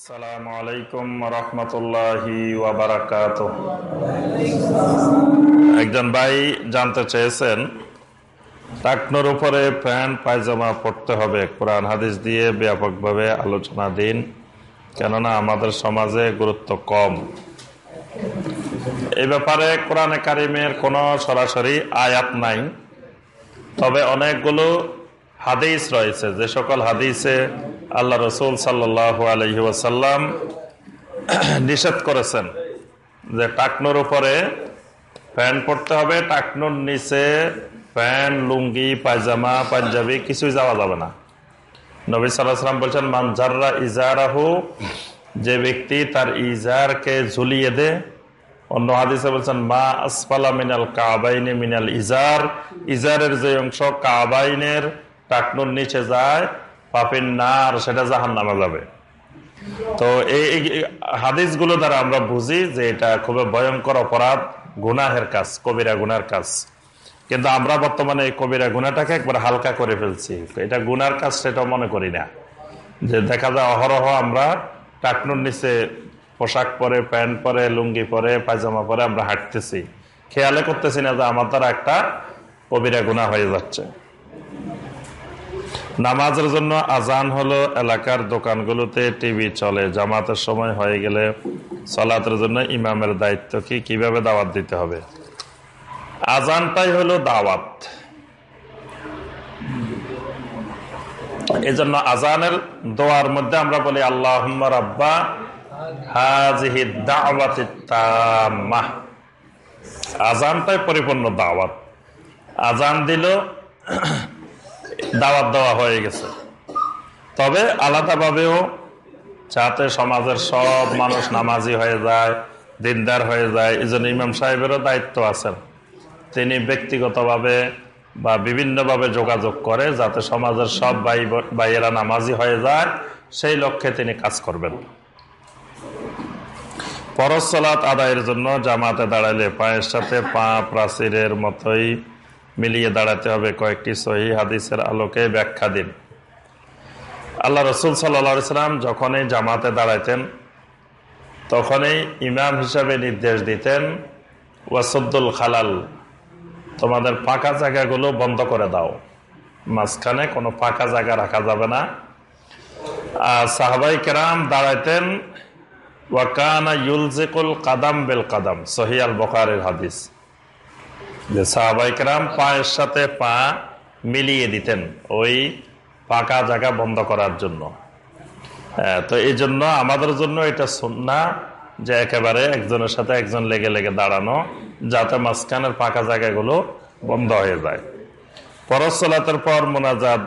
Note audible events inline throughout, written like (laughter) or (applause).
আসসালামু আলাইকুম রহমতুল্লাহি ওয়াবারাকাত একজন ভাই জানতে চেয়েছেন, টাকনোর উপরে প্যান্ট, পায়জামা পড়তে হবে। কোরআন, হাদিস দিয়ে ব্যাপকভাবে আলোচনা দিন, কেননা আমাদের সমাজে গুরুত্ব কম। এই ব্যাপারে কোরআনে কারিমের কোনো সরাসরি আয়াত নাই, তবে অনেকগুলো হাদিস রয়েছে। যে সকল হাদিসে আল্লাহ রসুল সাল্লাহ আলহি ওয়াসাল্লাম নিষেধ করেছেন যে টাকনোর উপরে প্যান্ট পরতে হবে, টাকনোর নিচে প্যান্ট, লুঙ্গি, পায়জামা, পাঞ্জাবি কিছুই যাওয়া যাবে না। নবী সাল্লাম বলছেন মানজাররা ইজারাহু, যে ব্যক্তি তার ইজারকে ঝুলিয়ে দে। অন্য হাদিসে বলছেন, মা আসফালা মিনাল কাবাইনে মিনাল ইজার। ইজারের যে অংশ কাবাইনের টাকনুর নিচে যায় পাপের নার, সেটা জাহান নামা যাবে। তো এই হাদিসগুলো দ্বারা আমরা বুঝি যে এটা খুবই ভয়ঙ্কর অপরাধ, গুনাহের কাজ, কবিরা গুনার কাজ। কিন্তু আমরা বর্তমানে এই কবিরা গুনাটাকে একবার হালকা করে ফেলছি। এটা গুনার কাজ সেটা মনে করি না। যে দেখা যায় অহরহ আমরা টাকনুর নিচে পোশাক পরে, প্যান্ট পরে, লুঙ্গি পরে, পায়জামা পরে আমরা হাঁটতেছি। খেয়ালে করতেছি না যে আমার দ্বারা একটা কবিরা গুণা হয়ে যাচ্ছে। নামাজের জন্য আজান হলো এলাকার দোকানগুলোতে টিভি চলে। জামাতের সময় হয়ে গেলে সলাতের জন্য ইমামের দায়িত্ব কি? কীভাবে দাওয়াত দিতে হবে? আজানটাই হলো দাওয়াত। এই জন্য আজানের দোয়ার মধ্যে আমরা বলি আল্লাহ রাব্বা আজানটাই পরিপূর্ণ দাওয়াত। আজান দিল দাওয়াত দেওয়া হয়ে গেছে। তবে আলাদাভাবেও যাতে সমাজের সব মানুষ নামাজি হয়ে যায়, দিনদার হয়ে যায়, এই জন্য ইমাম সাহেবেরও দায়িত্ব আছেন। তিনি ব্যক্তিগতভাবে বা বিভিন্নভাবে যোগাযোগ করে যাতে সমাজের সব ভাই ভাইয়েরা নামাজি হয়ে যায়, সেই লক্ষ্যে তিনি কাজ করবেন। পরসলাত আদায়ের জন্য জামাতে দাঁড়ালে পায়ের সাথে পা প্রাচীরের মতোই মিলিয়ে দাঁড়াতে হবে কয়েকটি সহি হাদিসের আলোকে ব্যাখ্যা দিন। আল্লাহ রসুল সাল্লাম যখনই জামাতে দাঁড়াইতেন, তখনই ইমাম হিসাবে নির্দেশ দিতেন, ওয়াসুদ্দুল খালাল, তোমাদের ফাঁকা জায়গাগুলো বন্ধ করে দাও। মাঝখানে কোনো ফাঁকা জায়গা রাখা যাবে না। আর সাহাবাই কেরাম দাঁড়াইতেন ওয়াকানা ইউলজিকুল কাদাম বেল কাদাম সহিয়াল বকারের হাদিস। যে সাহাবাইকরাম পায়ের সাথে পা মিলিয়ে দিতেন ওই পাকা জায়গা বন্ধ করার জন্য। তো এই জন্য আমাদের জন্য এটা শুননা যে একেবারে একজনের সাথে একজন লেগে লেগে দাঁড়ানো, যাতে মাঝখানের পাকা জায়গাগুলো বন্ধ হয়ে যায়। পরশলাতের পর মোনাজাত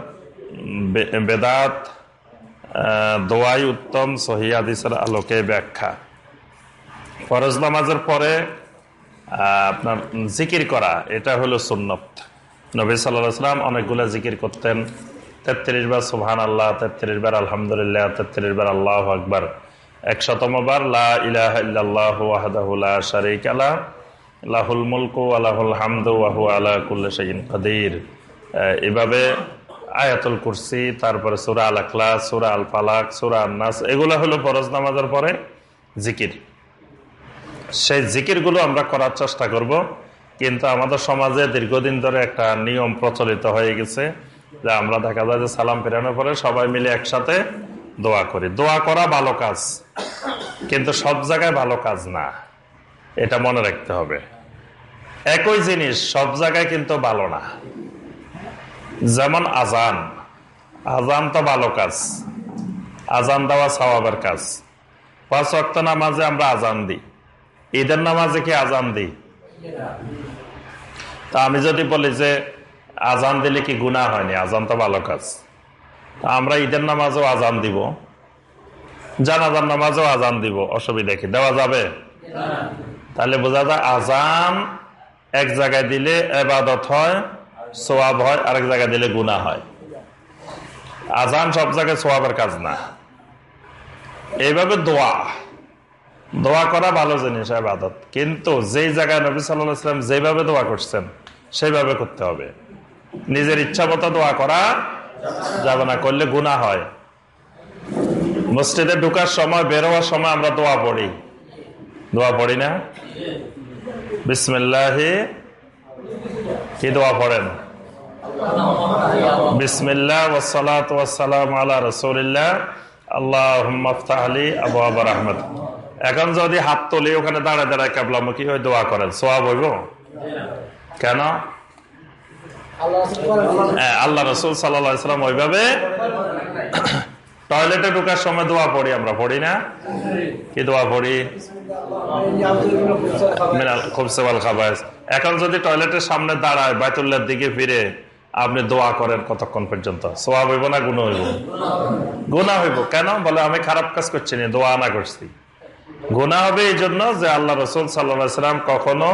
বেদাত দোয়াই উত্তম সহিয়াদিসের আলোকে ব্যাখ্যা। ফরজ নামাজের পরে আপনার জিকির করা, এটা হলো সুন্নত। নবী সাল্লাম অনেকগুলো জিকির করতেন। তেত্রিশ বার সুহান আল্লাহ তেত্রিশ বার আলহামদুলিল্লাহ, তেত্রিশ বার আল্লাহ আকবর। একশতম বার লাহ শারিক আলাহ লাহুল মুলকু আলাহুল হামদু আহু আল্লাহ কুল্লিন কাদির। এভাবে আয়াতুল কুরসি, তারপরে সুরা আল আখলা সুরা আল ফালাক সুরা আন্নাস, এগুলো হলো ফরজ নামাজের পরে জিকির। সেই জিকিরগুলো আমরা করার চেষ্টা করব, কিন্তু আমাদের সমাজে দীর্ঘদিন ধরে একটা নিয়ম প্রচলিত হয়ে গেছে যে আমরা দেখা যায় যে সালাম ফেরানোর পরে সবাই মিলে একসাথে দোয়া করি। দোয়া করা ভালো কাজ, কিন্তু সব জায়গায় ভালো কাজ না। এটা মনে রাখতে হবে। একই জিনিস, সব জায়গায় কিন্তু ভালো না। যেমন আজান। আজান তো ভালো কাজ। আজান দেওয়া সবাবের কাজ। পাঁচ অক্ট নামাজে আমরা আজান দিই। ঈদের নামাজে কি আজান দিই? তা আমি যদি বলি যে আজান দিলে কি গুণা হয়নি? আজান তো ভালো কাজ। তা আমরা ঈদের নামাজও আজান দিব। জানাজার নামাজেও আজান দিব। অসুবিধা কি? দেওয়া যাবে? তাহলে বোঝা যায় আজান এক জায়গায় দিলে এবাদত হয় সোয়াব হয়, আরেক জায়গায় দিলে গুণা হয়। আজান সব জায়গায় সোয়াবের কাজ না। এইভাবে দোয়া। দোয়া করা ভালো জিনিস, আবাদত। কিন্তু যেই জায়গায় নবী সাল্লাম যেভাবে দোয়া করছেন, সেইভাবে করতে হবে। নিজের ইচ্ছা মতো দোয়া করা যাবে না, করলে গুণা হয়। মসজিদে ঢুকার সময়, বেরোয়ার সময় আমরা দোয়া পড়ি। দোয়া পড়ি না? বিসমিল্লাহ, কি দোয়া পড়েন? বিসমিল্লাহ ওসালাত আল্লাহ রসুলিল্লাহ। আল্লাহ আলী আবু আবার আহমদ এখন যদি হাত তোলে ওখানে দাঁড়ায় দাঁড়ায় কাবলামুখী ওই দোয়া করেন। সোয়াব হইব? কেন? হ্যাঁ, আল্লাহ রসুল সাল্লাম ওইভাবে টয়লেটে ঢুকার সময় দোয়া পড়ি আমরা পড়ি না? কি দোয়া পড়ি? খুব সেবাল খাবার এখন যদি টয়লেটের সামনে দাঁড়ায় বাইতুল্লার দিকে ফিরে আপনি দোয়া করেন কতক্ষণ পর্যন্ত? সোয়া হইব না গুণ হইব? গুণা হইব। কেন? বলে আমি খারাপ কাজ করছি না দোয়া না করছি। গুণা হবে এই জন্য যে আল্লাহ রসুল সাল্লাম কখনো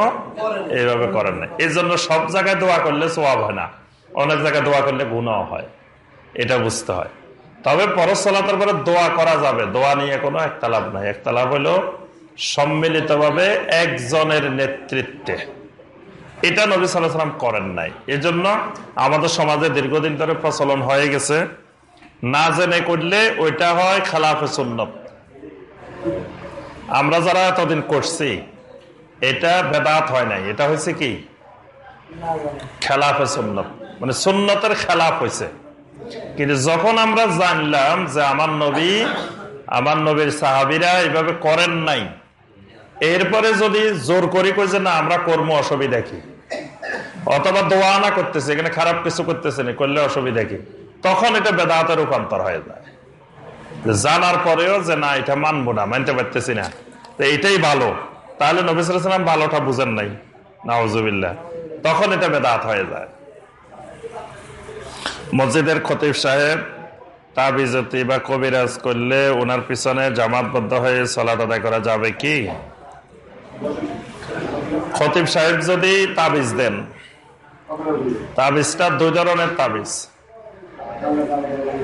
এইভাবে করেন না এই জন্য সব জায়গায় দোয়া করলে সোয়াব হয় না। অনেক জায়গায় দোয়া করলে গুণাও হয়। এটা বুঝতে হয়। তবে পরসলাতের পরে দোয়া করা যাবে। দোয়া নিয়ে কোনো একতালাভ নাই। একতালাভ হলো সম্মিলিতভাবে একজনের নেতৃত্বে। এটা নবী সাল্লাম করেন নাই। এজন্য আমাদের সমাজে দীর্ঘদিন ধরে প্রচলন হয়ে গেছে। না জেনে করলে ওইটা হয় খেলাফে সুন্নত। আমরা যারা এতদিন করছি, এটা বেদাত হয় নাই। এটা হয়েছে কি? খেলাফে সুন্নত। মানে সুন্নতের খেলাফ হয়েছে। কিন্তু যখন আমরা জানলাম যে আমার নবী, আমার নবীর সাহাবিরা এভাবে করেন নাই, এরপরে যদি জোর করি কই যে না, আমরা কর্ম, অসুবিধা কি? অথবা দোয়া না করতেছে, এখানে খারাপ কিছু করতেছে না, করলে অসুবিধা কি? তখন এটা বেদাতের রূপান্তর হয়ে যায়। জানার পরেও যে না, এটা মানবো না, মানতে পারতেছি না। তো এটাই ভালো। তাহলে নবিসাম ভালোটা বুঝেন নাই। নাওজুবিল্লা তখন এটা বেদাত হয়ে যায়। মসজিদের খতিব সাহেব তাবিজতি বা কবিরাজ করলে ওনার পিছনে জামাতবদ্ধ হয়ে সলাত আদায় করা যাবে কি? খতিব সাহেব যদি তাবিজ দেন, তাবিজটা দুই ধরনের তাবিজ।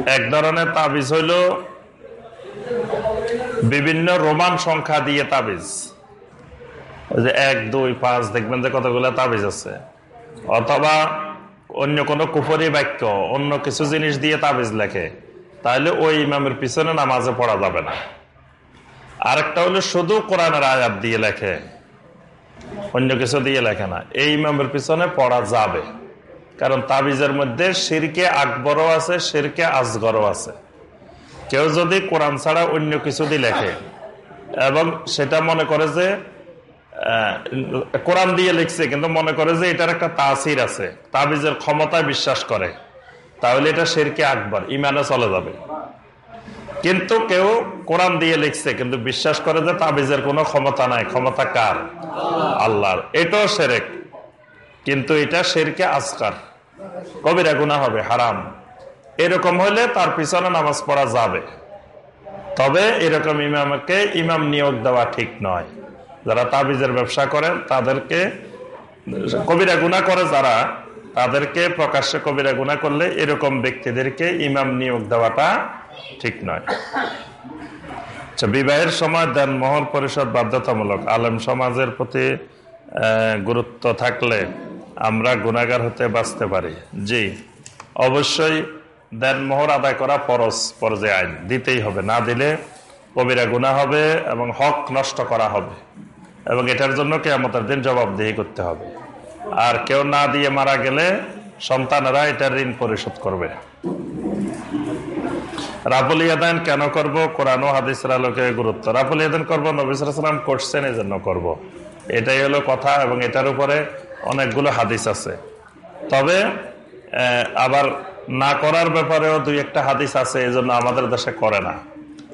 এক ধরনের তাবিজ হইল বিভিন্ন রোমান সংখ্যা দিয়ে তাবিজ। যে এক, দুই, পাঁচ, দেখবেন যে কতগুলো তাবিজ আছে। অথবা অন্য কোনো কুফরি বাক্য, অন্য কিছু জিনিস দিয়ে তাবিজ লেখে, তাহলে ওই ইমামের পিছনে নামাজে পড়া যাবে না। আরেকটা হলো শুধু কোরআনের আয়াত দিয়ে লেখে, অন্য কিছু দিয়ে লেখে না, এই ইমামের পিছনে পড়া যাবে। কারণ তাবিজের মধ্যে শিরকে আকবরও আছে, শিরকে আসগরও আছে। কেউ যদি কোরআন ছাড়া অন্য কিছু দিয়ে লেখে, এবং সেটা মনে করে যে কোরআন দিয়ে লিখছে, কিন্তু মনে করে যে এটার একটা তাসির আছে, তাবিজের ক্ষমতায় বিশ্বাস করে, তাহলে এটা শেরকে আকবর ইমানে চলে যাবে। কিন্তু কেউ কোরআন দিয়ে লিখছে, কিন্তু বিশ্বাস করে যে তাবিজের কোনো ক্ষমতা নাই, ক্ষমতা কার? আল্লাহর। এটাও সেরেক কিন্তু এটা শেরকে আজকার। কবিরা গুণা হবে, হারাম। এরকম হলে তার পিছনে নামাজ পড়া যাবে। তবে এরকম ইমামকে ইমাম নিয়োগ দেওয়া ঠিক নয়। যারা তাবিজের ব্যবসা করেন তাদেরকে কবিরা গুণা করে, যারা তাদেরকে প্রকাশ্যে কবিরা গুণা করলে এরকম ব্যক্তিদেরকে ইমাম নিয়োগ দেওয়াটা ঠিক নয়। আচ্ছা বিবাহের সময় দেন মহল পরিষদ বাধ্যতামূলক। আলেম সমাজের প্রতি গুরুত্ব থাকলে আমরা গুণাগার হতে বাঁচতে পারি। জি, অবশ্যই দেন মোহর আদায় করা পরশ পর্যায়ে আইন। দিতেই হবে, না দিলে কবিরা গুণা হবে এবং হক নষ্ট করা হবে। এবং এটার জন্য কে আমাদের দিন জবাবদিহি করতে হবে। আর কেউ না দিয়ে মারা গেলে সন্তানেরা এটার ঋণ পরিশোধ করবে। রাফুল ইয়াদান কেন করব? কোরআন ও হাদিসের আলোকে গুরুত্ব। রাফুল ইয়াদান করব নবিসাম করছেন এই জন্য করব। এটাই হলো কথা এবং এটার উপরে অনেকগুলো হাদিস আছে। তবে আবার না করার ব্যাপারেও দুই একটা হাদিস আছে এই জন্য আমাদের দেশে করে না।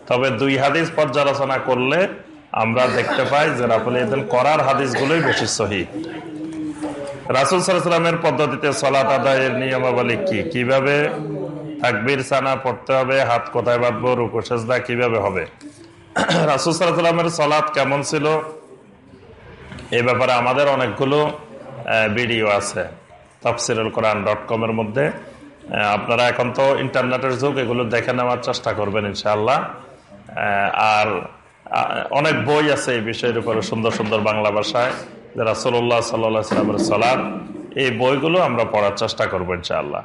তবে দুই হাদিস পর্যালোচনা করলে আমরা দেখতে পাই যে রাফুল করার হাদিসগুলোই বেশি সহি। রাসুল সাল্লামের পদ্ধতিতে সলাত আদায়ের নিয়মাবলী কি? কীভাবে তাকবির, সানা পড়তে হবে, হাত কোথায় বাঁধবো, রুকু, সেজদা কীভাবে হবে? রাসুল সাল্লামের সলাৎ কেমন ছিল? এই ব্যাপারে আমাদের অনেকগুলো ভিডিও আছে। তফসিরুল কোরআন ডট কমের মধ্যে। আপনারা এখন তো ইন্টারনেটের যুগ, এগুলো দেখে নেওয়ার চেষ্টা করবেন ইনশাআল্লাহ। আর অনেক বই আছে এই বিষয়ের উপরে সুন্দর সুন্দর বাংলা ভাষায় যারা সোল্লাহ সাল্লামের সালাম এই বইগুলো আমরা পড়ার চেষ্টা করব ইনশাআল্লাহ।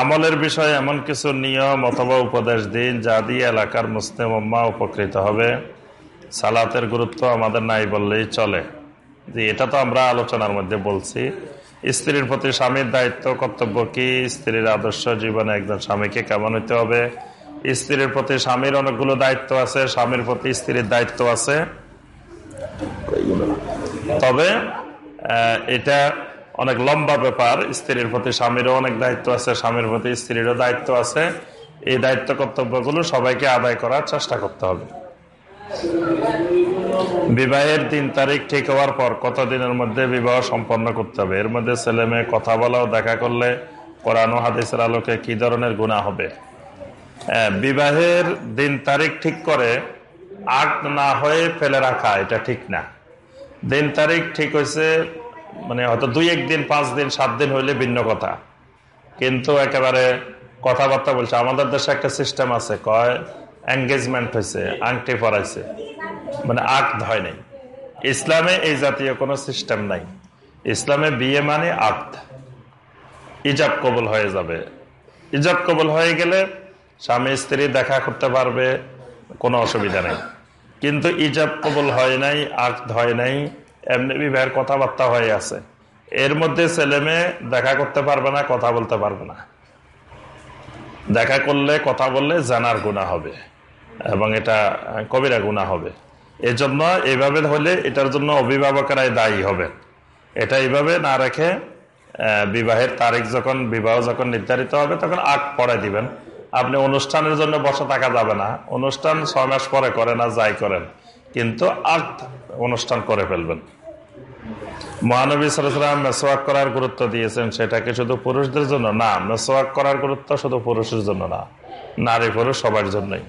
আমলের বিষয়ে এমন কিছু নিয়ম অথবা উপদেশ দিন, যা দিয়ে এলাকার মুসলিম উম্মা উপকৃত হবে। সালাতের গুরুত্ব আমাদের নাই বললেই চলে। যে এটা তো আমরা আলোচনার মধ্যে বলছি। স্ত্রীর প্রতি স্বামীর দায়িত্ব, কর্তব্য কি? স্ত্রীর আদর্শ জীবনে একজন স্বামীকে কেমন হইতে হবে? স্ত্রীর প্রতি স্বামীর অনেকগুলো দায়িত্ব আছে, স্বামীর প্রতি স্ত্রীর দায়িত্ব আছে। তবে এটা অনেক লম্বা ব্যাপার। স্ত্রীর প্রতি স্বামীরও অনেক দায়িত্ব আছে, স্বামীর প্রতি স্ত্রীরও দায়িত্ব আছে। এই দায়িত্ব, কর্তব্যগুলো সবাইকে আদায় করার চেষ্টা করতে হবে। বিবাহের তিন তারিখ ঠিক হওয়ার পর কতদিনের মধ্যে বিবাহ সম্পন্ন করতে হবে? এর মধ্যে ছেলে মেয়ে কথা বলাও, দেখা করলে কোরআন হাদিসের আলোকে কি ধরনের গুণা হবে? বিবাহের দিন তারিখ ঠিক করে আগ না হয়ে ফেলে রাখা, এটা ঠিক না। দিন তারিখ ঠিক হয়েছে মানে হয়তো দুই একদিন পাঁচ দিন, সাত দিন হইলে ভিন্ন কথা। কিন্তু একেবারে কথাবার্তা বলছে, আমাদের দেশে একটা সিস্টেম আছে, কয় এঙ্গেজমেন্ট হয়েছে আংটি পরাইছে মানে আক্ত হয় নাই। ইসলামে এই জাতীয় কোনো সিস্টেম নাই। ইসলামে বিয়ে মানে আক্ত ইজাব কবল হয়ে যাবে। ইজাব কবল হয়ে গেলে স্বামী স্ত্রী দেখা করতে পারবে, কোনো অসুবিধা নেই। কিন্তু ইজাব কবল হয় নাই আক্ত হয় নাই, এমনি বিবাহের কথাবার্তা হয়ে আছে। এর মধ্যে ছেলে মেয়ে দেখা করতে পারবে না, কথা বলতে পারবে না। দেখা করলে, কথা বললে জানার গুণা হবে। এবং এটা কবিরা গুণা হবে। এজন্য এইভাবে হলে এটার জন্য অভিভাবকেরাই দায়ী হবে এটা এইভাবে না রেখে বিবাহের তারিখ যখন, বিবাহ যখন নির্ধারিত হবে, তখন আগ পড়াই দিবেন। আপনি অনুষ্ঠানের জন্য বসে থাকা যাবে না। অনুষ্ঠান ছয় মাস পরে করে না, যাই করেন। কিন্তু আগ অনুষ্ঠান করে ফেলবেন। মহানবী সালাম মেসোয়াক করার গুরুত্ব দিয়েছেন, সেটাকে শুধু পুরুষদের জন্য না মেসোয়াক করার গুরুত্ব শুধু পুরুষের জন্য না নারী পুরুষ সবার জন্যই।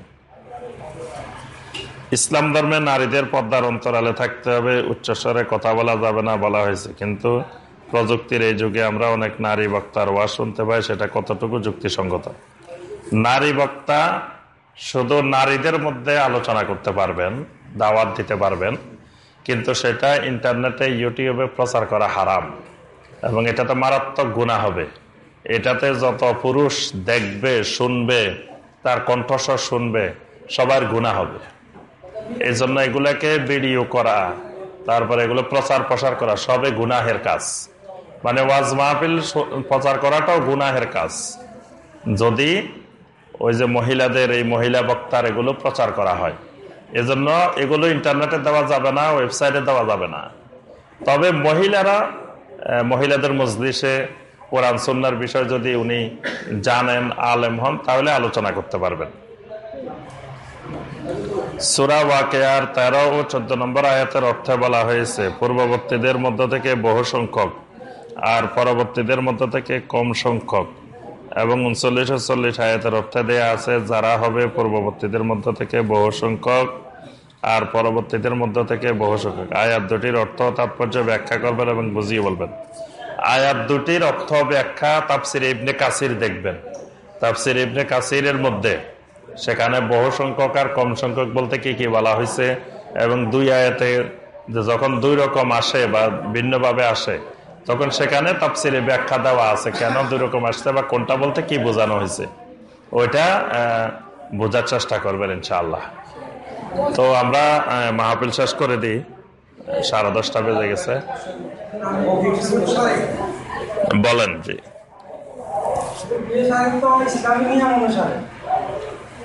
ইসলাম ধর্মে নারীদের পর্দার অন্তরালে থাকতে হবে, উচ্চস্বরে কথা বলা যাবে না বলা হয়েছে। কিন্তু প্রযুক্তির এই যুগে আমরা অনেক নারী বক্তার ওয়াজ শুনতে পাই, সেটা কতটুকু যুক্তিসঙ্গত? নারী বক্তা শুধু নারীদের মধ্যে আলোচনা করতে পারবেন, দাওয়াত দিতে পারবেন, কিন্তু সেটা ইন্টারনেটে, ইউটিউবে প্রচার করা হারাম। এবং এটাতে মারাত্মক গুণা হবে। এটাতে যত পুরুষ দেখবে, শুনবে, তার কণ্ঠস্বর শুনবে, সবার গুণা হবে। এই জন্য এগুলাকে ভিডিও করা, তারপরে এগুলো প্রচার প্রসার করা সবে গুনাহের কাজ। মানে ওয়াজ মাহফিল প্রচার করাটাও গুনাহের কাজ। যদি ওই যে মহিলাদের, এই মহিলা বক্তার এগুলো প্রচার করা হয়, এজন্য এগুলো ইন্টারনেটে দেওয়া যাবে না, ওয়েবসাইটে দেওয়া যাবে না। তবে মহিলারা মহিলাদের মজলিসে কোরআন সন্ন্যার বিষয় যদি উনি জানেন, আলেম হন, তাহলে আলোচনা করতে পারবেন। সুরা ওয়াকেয়ার তেরো ও চোদ্দ নম্বর আয়াতের অর্থে বলা হয়েছে, পূর্ববর্তীদের মধ্য থেকে বহু সংখ্যক আর পরবর্তীদের মধ্য থেকে কম সংখ্যক। এবং উনচল্লিশ চল্লিশ আয়াতের অর্থে দেয়া আছে, যারা হবে পূর্ববর্তীদের মধ্য থেকে বহু সংখ্যক আর পরবর্তীদের মধ্য থেকে বহু সংখ্যক। আয়াত দুটির অর্থ তাৎপর্য ব্যাখ্যা করবেন এবং বুঝিয়ে বলবেন। আয়াত দুটির অর্থ ব্যাখ্যা তাপসির ইবনে কাসির দেখবেন। তাপসির ইবনে কাসিরের মধ্যে সেখানে বহু সংখ্যক আর কম সংখ্যক বলতে কি কি বলা হয়েছে? এবং দুই আয়াতে যখন দুই রকম আসে বা ভিন্নভাবে আসে, তখন সেখানে তাপসিরে ব্যাখ্যা দেওয়া আছে কেন দুই রকম আসছে বা কোনটা বলতে কি বোঝানো হয়েছে। ওইটা বোঝার চেষ্টা করবেন ইনশাআল্লাহ। তো আমরা মাহফিল শেষ করে দিই। সাড়ে দশটা বেজে গেছে। বলেন জি।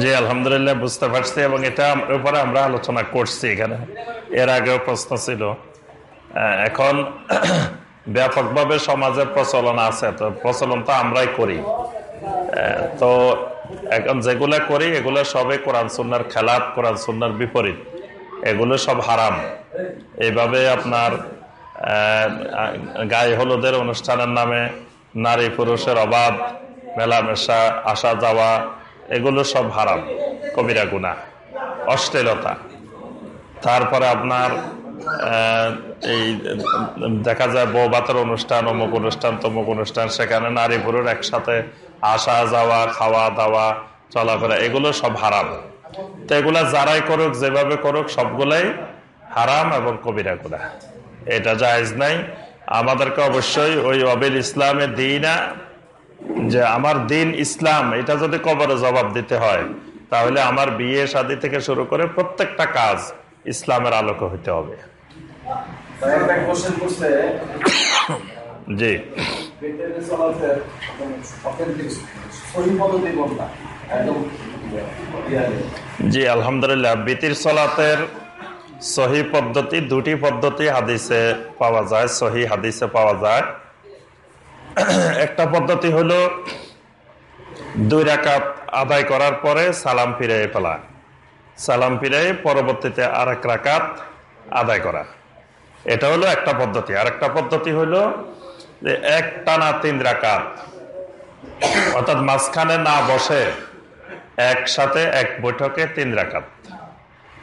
জি, আলহামদুলিল্লাহ, বুঝতে পারছি। এবং এটা উপরে আমরা আলোচনা করছি এখানে। এর আগেও প্রশ্ন ছিল। এখন (clears throat) ব্যাপকভাবে সমাজে প্রচলন আছে, তো প্রচলন তো আমরাই করি। তো এখন যেগুলা করি, এগুলো সবে কোরআন সুন্নার খেলাপ কোরআন সুন্নার বিপরীত। এগুলো সব হারাম। এইভাবে আপনার গায়ে হলুদের অনুষ্ঠানের নামে নারী পুরুষের অবাধ মেলামেশা আসা যাওয়া এগুলো সব হারাম, কবিরা গুণা অশ্লীলতা। তারপরে আপনার এই দেখা যায় বৌবাতের অনুষ্ঠান, অমুক অনুষ্ঠান, তমুক অনুষ্ঠান, সেখানে নারী পুরুষ একসাথে আসা, যাওয়া, খাওয়া, দাওয়া, চলাফেরা, এগুলো সব হারাম। তো এগুলা যারাই করুক, যেভাবে করুক, সবগুলাই হারাম এবং কবিরা গুণা এটা জায়েজ নাই। আমাদেরকে অবশ্যই ওই অবিল ইসলামের দিনা যে আমার দিন ইসলাম এটা যদি কবরে জবাব দিতে হয় তাহলে আমার বিয়ে শাদী থেকে শুরু করে প্রত্যেকটা কাজ ইসলামের আলোকে হইতে হবে। জি। জি আলহামদুলিল্লাহ বিতির সলাতের সহি পদ্ধতি দুটি পদ্ধতি হাদিসে পাওয়া যায় সহি হাদিসে পাওয়া যায়। (clears throat) একটা পদ্ধতি হলো দুই রাকাত আদায় করার পরে সালাম ফিরে ফেলা। সালাম ফিরে পরবর্তীতে আর এক রাকাত আদায় করা। এটা হলো একটা পদ্ধতি। আর একটা পদ্ধতি হলো যে এক টানা তিন রাকাত, অর্থাৎ মাঝখানে না বসে একসাথে এক বৈঠকে তিন রাকাত।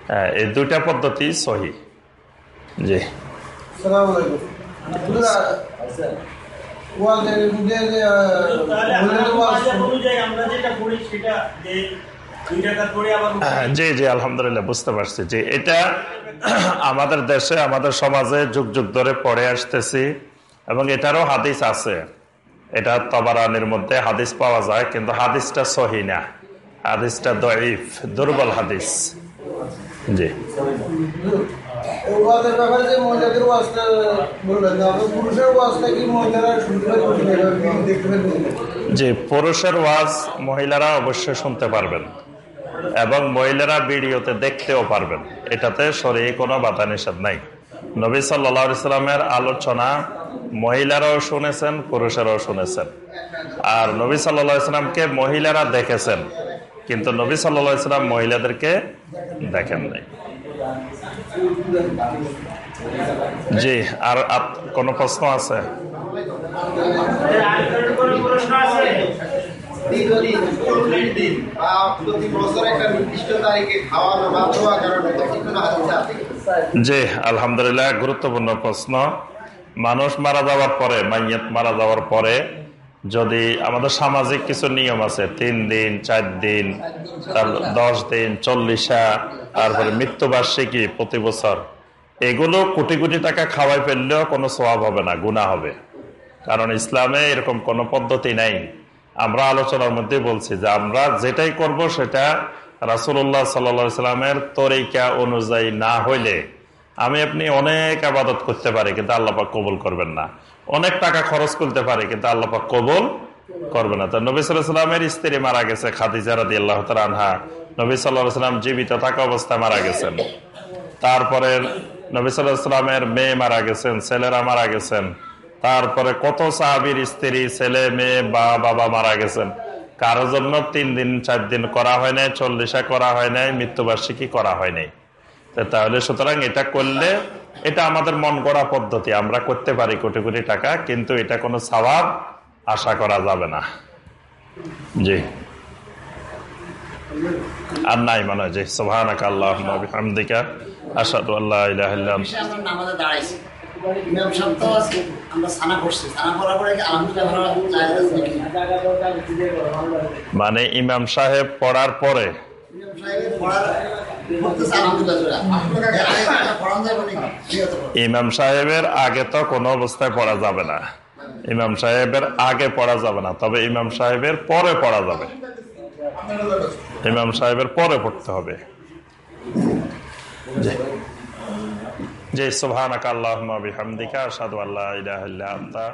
হ্যাঁ এই দুইটা পদ্ধতি সহি। জি। মধ্যে যে, আমরা যেটা করি সেটা যে জি জি আলহামদুলিল্লাহ বুঝতে পারছি। জি এটা (clears throat) আমাদের দেশে আমাদের সমাজে যুগ যুগ ধরে পড়ে আসতেছি এবং এটারও হাদিস আছে। এটা তবারানির মধ্যে হাদিস পাওয়া যায় কিন্তু হাদিসটা সহি না। হাদিসটা দইফ দুর্বল হাদিস। জি। যে পুরুষের ওয়াজ মহিলারা অবশ্যই শুনতে পারবেন এবং মহিলারা ভিডিওতে দেখতেও পারবেন। এটাতে শরীরে কোনো বাধা নিষেধ নাই। নবী সাল্লা ইসলামের আলোচনা মহিলারাও শুনেছেন, পুরুষেরাও শুনেছেন। আর নবী সাল্লা ইসলামকে মহিলারা দেখেছেন, কিন্তু নবী সাল্লা ইসলাম মহিলাদেরকে দেখেন নাই। জি, আর কোনো প্রশ্ন আছে? জি, আলহামদুলিল্লাহ, গুরুত্বপূর্ণ প্রশ্ন। মানুষ মারা যাওয়ার পরে, মাইয়াত মারা যাওয়ার পরে যদি আমাদের সামাজিক কিছু নিয়ম আছে, তিন দিন, চার দিন তার দশ দিন, চল্লিশা, তারপরে মৃত্যুবার্ষিকী প্রতি বছর, এগুলো কোটি কোটি টাকা খাওয়াই ফেললেও কোনো স্বভাব হবে না গুণা হবে। কারণ ইসলামে এরকম কোনো পদ্ধতি নাই। আমরা আলোচনার মধ্যে বলছি যে আমরা যেটাই করব সেটা রাসুল্লাহ সাল্লা সাল্লামের তরিকা অনুযায়ী না হইলে আমি আপনি অনেক আবাদত করতে পারি, কিন্তু আল্লাপাক কবুল করবেন না। অনেক টাকা খরচ করতে পারি, কিন্তু আল্লাপাক কবুল করবে না। তো নবী সাল্লামের স্ত্রী মারা গেছে, খাদিজা আল্লাহ আনহা। নবী সাল্লাহ সাল্লাম জীবিত থাকা অবস্থায় মারা গেছেন। তারপরে নবী সাল্লামের মেয়ে মারা গেছেন, ছেলেরা মারা গেছেন। তারপরে কত সাহাবির স্ত্রী, ছেলে, মেয়ে, বা, বাবা মারা গেছেন। কারোর জন্য তিন দিন, চার দিন করা হয় নাই, চল্লিশা করা হয় নাই, মৃত্যুবার্ষিকী করা হয় নাই। তাহলে সুতরাং এটা করলে এটা আমাদের মন গড়া পদ্ধতি। আমরা করতে পারি কোটি কোটি টাকা কিন্তু এটা কোনো স্বভাব আশা করা যাবে না। জি। আর নাই মনে হয়। যে সোহানাক আল্লাহ হামদিকা আসাদু আল্লাহ মানে ইমাম সাহেব পড়ার পরে ইমাম সাহেবের আগে তো কোনো অবস্থায় পড়া যাবে না। ইমাম সাহেবের আগে পড়া যাবে না, তবে ইমাম সাহেবের পরে পড়া যাবে। ইমাম সাহেবের পরে পড়তে হবে। সুবহানাক আল্লাহুম্মা বিহামদিকা, আশহাদু আল্লা ইলাহা ইল্লা আনতা